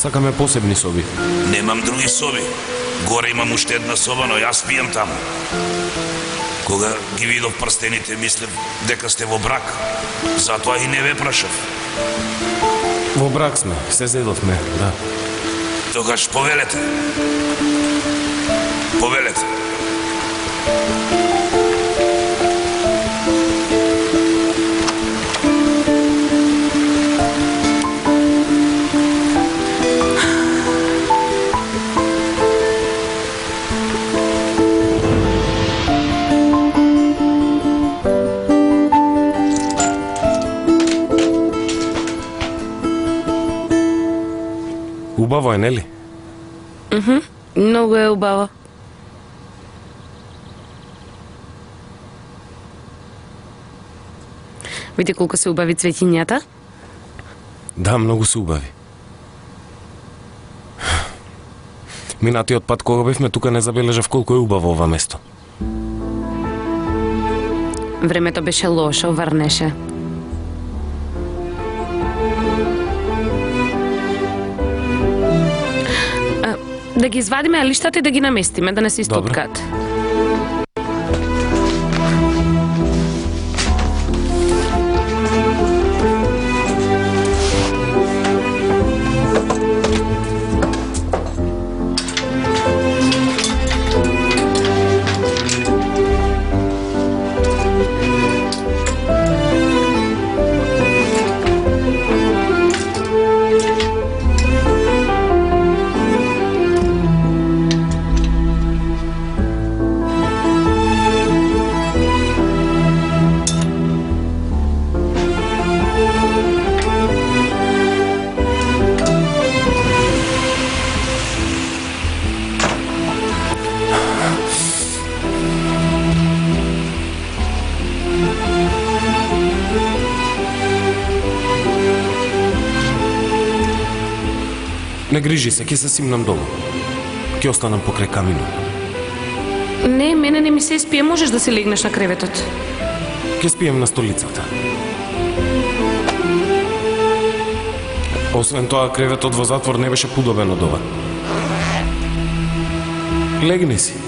Сакаме посебни соби. Немам други соби. Горе имам уште една соба, но јас пијам таму. Кога ги видов прстените, мислев дека сте во брак. Затоа и не ве прашав. Во брак сме, се зедовме, да. Тогаш повелете. Повелете. Убаво е, нели? Многу е убаво. Види колку се убави цветињата. Да, многу се убави. Минатиот пат кога бевме тука не забележав колку е убаво ова место. Времето беше лошо, врнеше. Ги извадиме алиштата и да ги наместиме, да не се Добро. Не грижи се, ќе се симнам долу. Ќе останам покрај камино. Не, мене не ми се спие, можеш да се легнеш на креветот. Ќе спием на столицата. Освен тоа, креветот во затвор не беше подобен од ова. Легни си.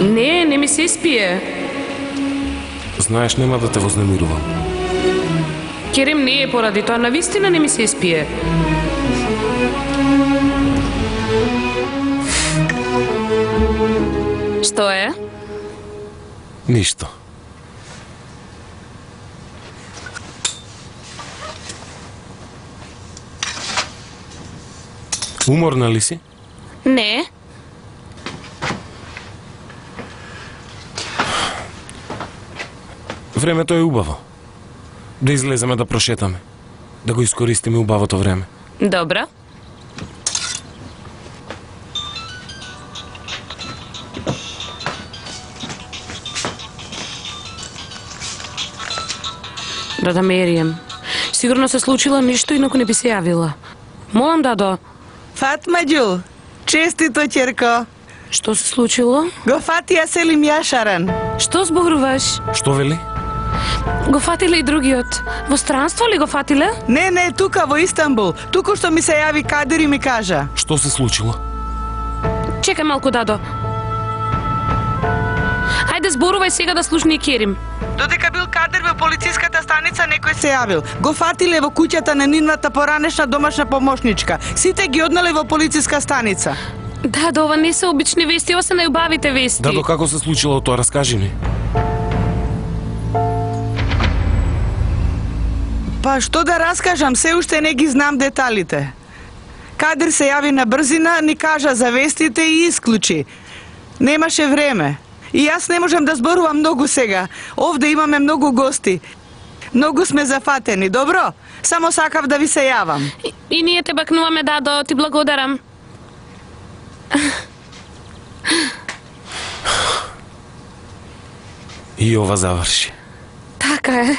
Не, не ми се спие. Знаеш, нема да те вознемирувам. Керем не е поради тоа, навистина не ми се спие. Што е? Ништо. Уморна ли си? Не. Времето е убаво. Да излеземе да прошетаме. Да го искористиме убавото време. Добро. Дада Мерием. Сигурно се случило ништо инаку не би се јавила. Молам, Дадо, Фатма Ѓу, честито ќерко. што се случило? Го фатија Селим Јашаран. Што зборуваш? Што вели? Го фатиле и другиот. Во странство ли го фатиле? Не, не, тука во Истанбул. Туку што ми се јави Кадир и ми кажа. Што се случило? Чекај малку, Дадо. Хајде зборувај сега да слушни Керим. Додека бил Кадир во полициската станица, некој се јавил. Го фатиле во куќата на нивната поранешна домашна помошничка. Сите ги однале во полициска станица. Да, да, ова не се обични вести, ова се најубавите вести. Да, до како се случило тоа, раскажи ни. Па што да раскажам, се уште не ги знам деталите. Кадир се јави на брзина, ни кажа за вестите и исклучи. Немаше време. И јас не можам да зборувам многу сега. Овде имаме многу гости. Многу сме зафатени, добро? Само сакав да ви се јавам. И, и ние те бакнуваме, дадо, ти благодарам. И ова заврши. Така е.